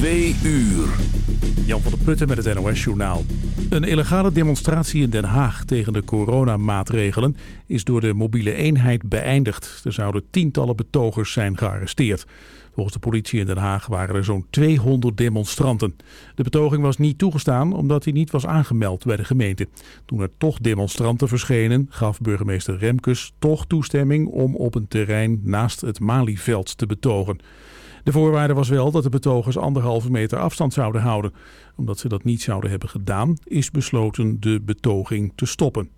Twee uur. Jan van der Putten met het NOS-journaal. Een illegale demonstratie in Den Haag tegen de coronamaatregelen is door de mobiele eenheid beëindigd. Er zouden tientallen betogers zijn gearresteerd. Volgens de politie in Den Haag waren er zo'n 200 demonstranten. De betoging was niet toegestaan omdat hij niet was aangemeld bij de gemeente. Toen er toch demonstranten verschenen gaf burgemeester Remkes toch toestemming om op een terrein naast het Malieveld te betogen. De voorwaarde was wel dat de betogers anderhalve meter afstand zouden houden. Omdat ze dat niet zouden hebben gedaan, is besloten de betoging te stoppen.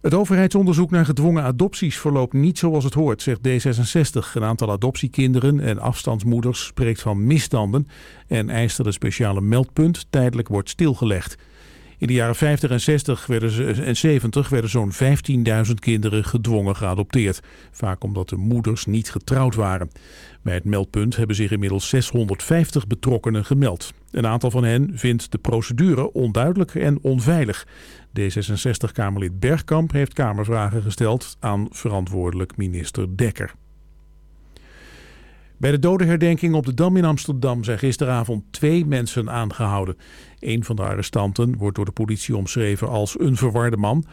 Het overheidsonderzoek naar gedwongen adopties verloopt niet zoals het hoort, zegt D66. Een aantal adoptiekinderen en afstandsmoeders spreekt van misstanden en eist dat een speciale meldpunt tijdelijk wordt stilgelegd. In de jaren 50 en 60 werden en 70 werden zo'n 15.000 kinderen gedwongen geadopteerd. Vaak omdat de moeders niet getrouwd waren. Bij het meldpunt hebben zich inmiddels 650 betrokkenen gemeld. Een aantal van hen vindt de procedure onduidelijk en onveilig. D66-Kamerlid Bergkamp heeft Kamervragen gesteld aan verantwoordelijk minister Dekker. Bij de dodenherdenking op de Dam in Amsterdam zijn gisteravond twee mensen aangehouden. Een van de arrestanten wordt door de politie omschreven als een verwarde man.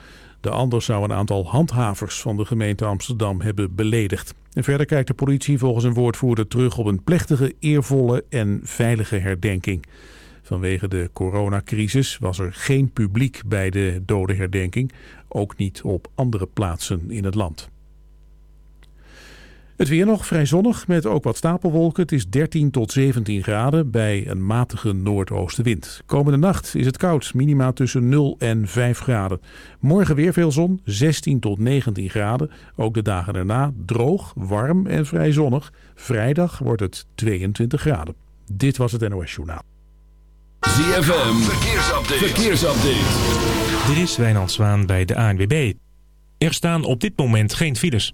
De ander zou een aantal handhavers van de gemeente Amsterdam hebben beledigd. En verder kijkt de politie volgens een woordvoerder terug op een plechtige, eervolle en veilige herdenking. Vanwege de coronacrisis was er geen publiek bij de dodenherdenking, ook niet op andere plaatsen in het land. Het weer nog vrij zonnig met ook wat stapelwolken. Het is 13 tot 17 graden bij een matige noordoostenwind. Komende nacht is het koud, minima tussen 0 en 5 graden. Morgen weer veel zon, 16 tot 19 graden. Ook de dagen daarna droog, warm en vrij zonnig. Vrijdag wordt het 22 graden. Dit was het NOS Journaal. ZFM, verkeersupdate. verkeersupdate. Dit is Wijnand Zwaan bij de ANWB. Er staan op dit moment geen files.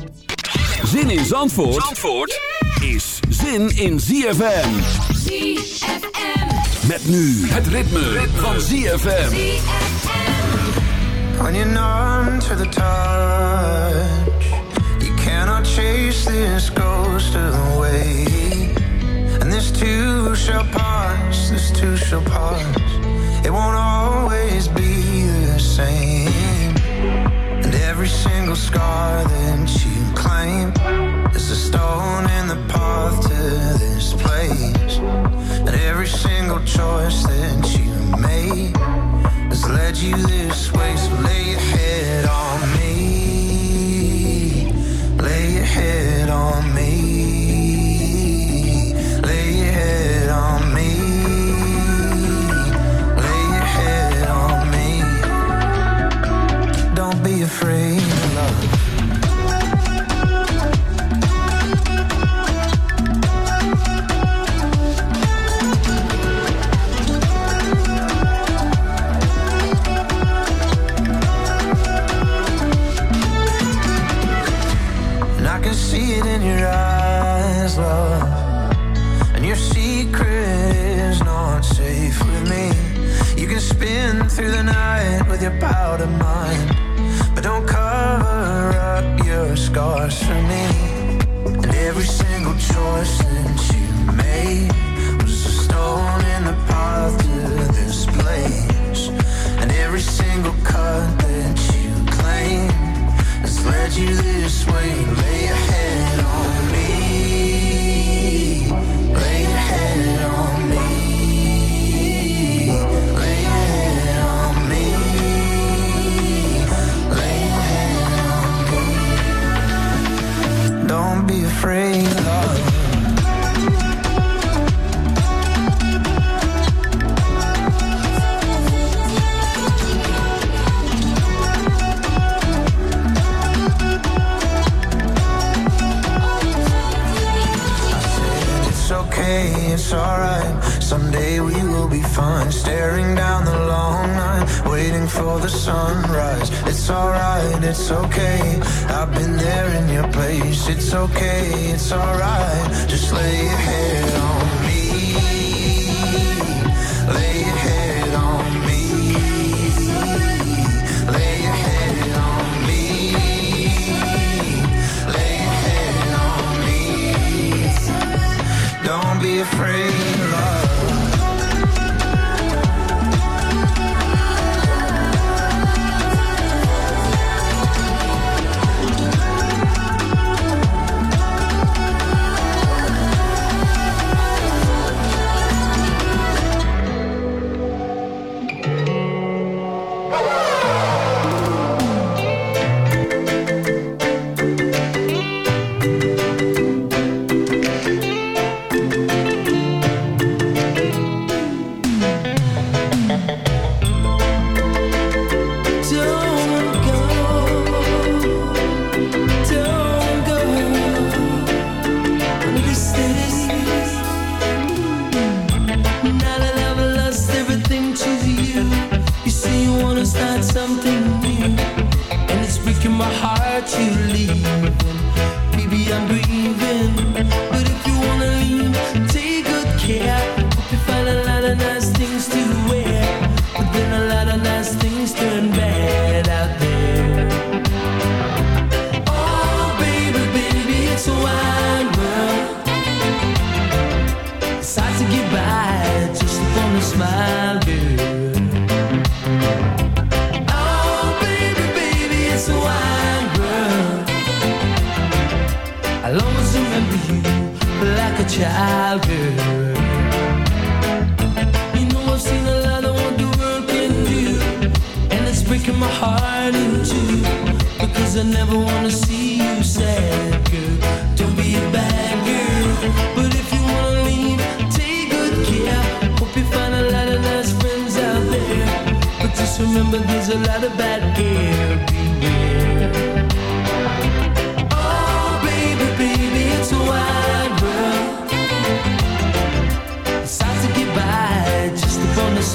Zin in Zandvoort, Zandvoort is zin in ZFM. ZFM. Met nu het ritme, van ZFM. When you're numb to the touch, you cannot chase this ghost away. And this too shall pass, this too shall pass. It won't always be every single scar that you claim is a stone in the path to this place. And every single choice that you made has led you this way. So lay your head on me. Lay your head on me.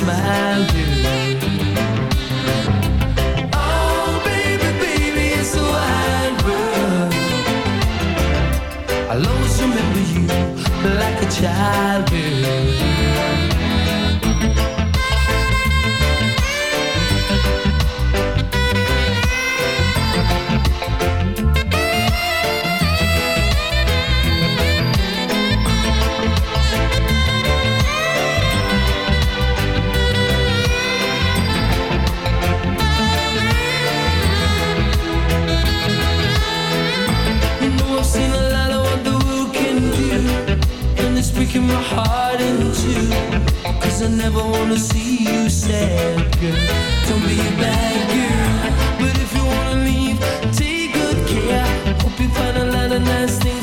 Oh, smile do. I always remember you like a child, girl. See you sad, don't be a bad girl. But if you wanna leave, take good care. Hope you find a lot of nice things.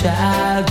child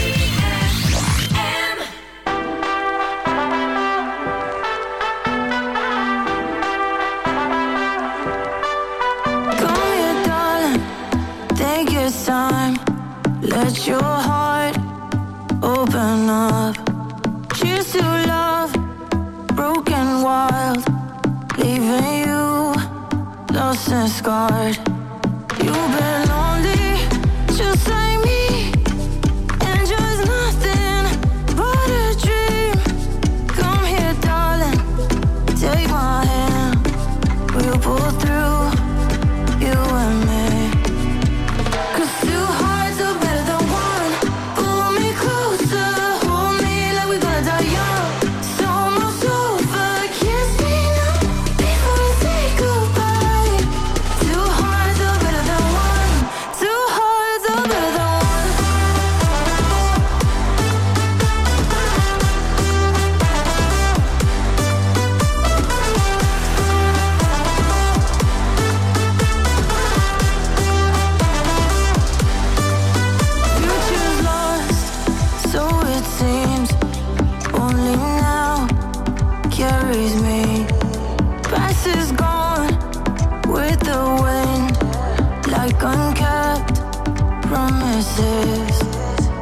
Promises.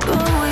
But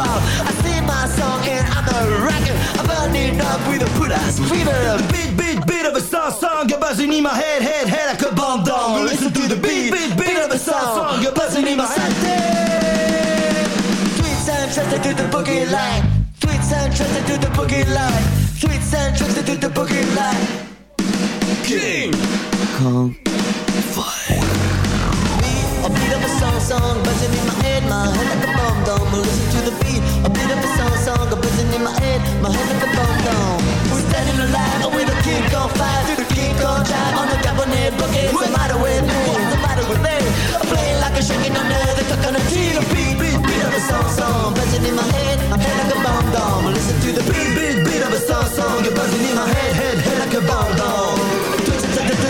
habit. I sing my song and I'm a rocker, I'm burning up with a put ass fever. Beat, beat, beat of a song, song, a buzzing in my head, head, head like a bomb doll. Listen to the beat, beat, beat of a song, song. You're buzzing in my head. Tweets and tricks to the boogie line. Tweets and tricks to the boogie line. Tweets and tricks to the boogie line. King Kong A beat of a song, song, buzzing in my head, my head like a bomb dome. Listen to the beat, a beat of a song, song, buzzing in my head, my head like a bomb dome. We're standing alive with a king on fire, to the king on drive on the cabinet boogie. What's the matter with me? What's the matter with me? I'm playing like a shaking under the coconut tree. The beat, beat, beat of a song, song, buzzing in my head, my head like a bomb dome. Listen to the beat, beat, beat of a song, song, you're buzzing in my head, head, head like a bomb dome.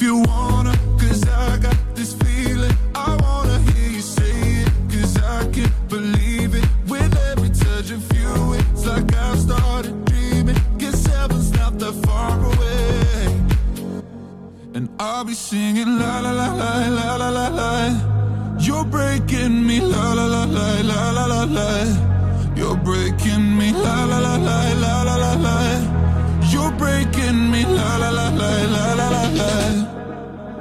If you wanna, cause I got this feeling. I wanna hear you say it, cause I can't believe it. With every touch of you, it's like I've started dreaming. Guess heaven's not that far away. And I'll be singing la la la la la la la la. You're breaking me la la la la la la la la. You're breaking me la la la la la la la la. You're breaking me la la la la la la la la.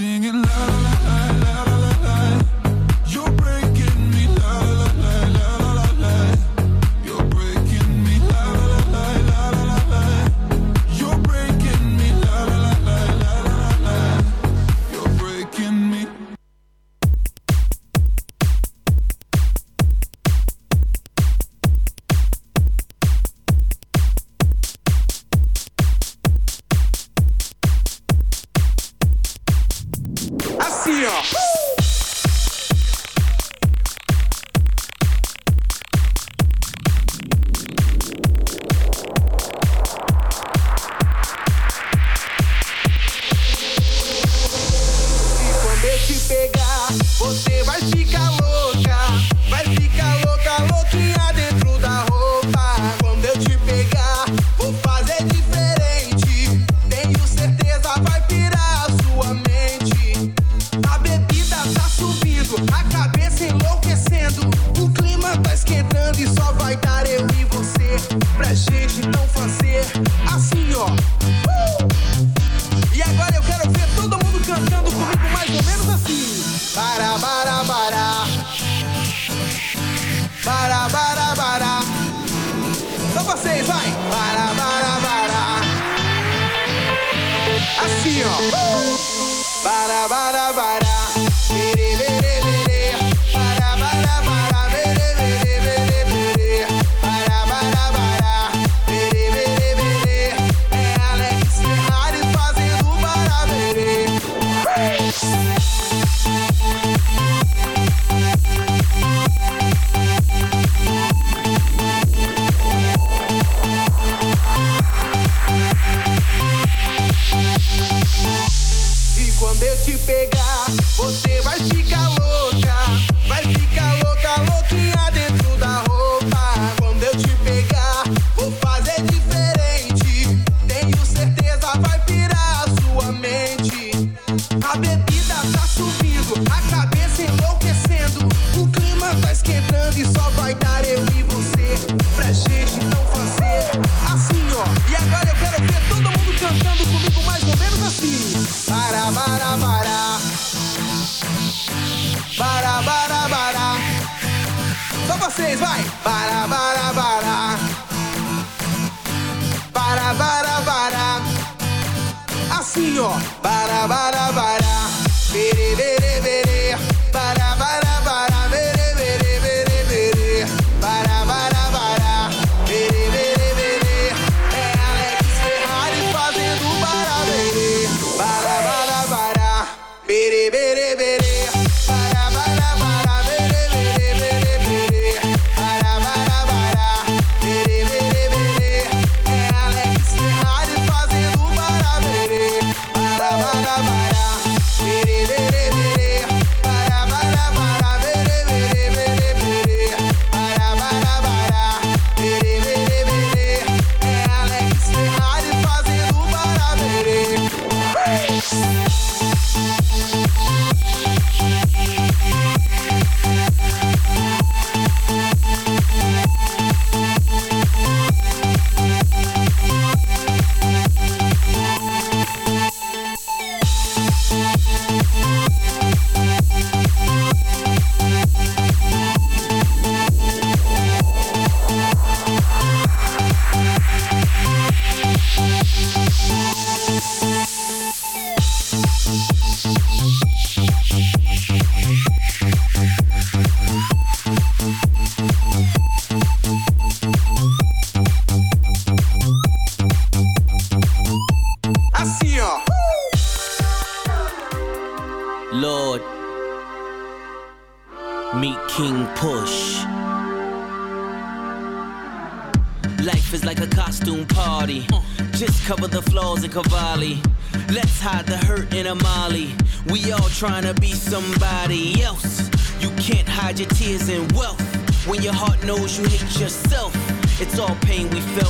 singing Cupid trying to be somebody else. You can't hide your tears and wealth. When your heart knows you hate yourself. It's all pain we felt,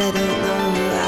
I don't know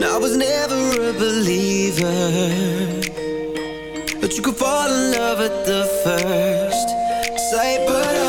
Now I was never a believer, but you could fall in love at the first sight. But I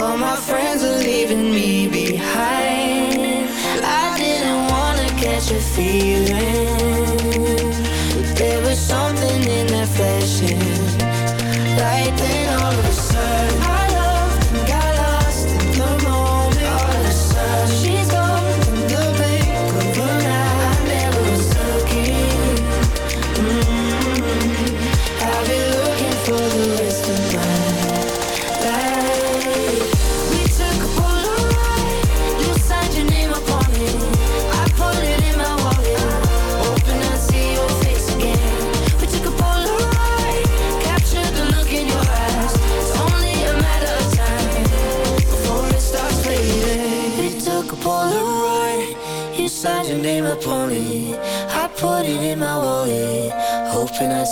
all my friends are leaving me feeling.